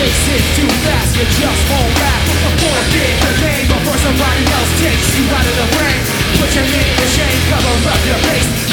makes it too fast You just won't rap. Before a big game Before somebody else takes you out of the ring Put your name to shame Cover up your face.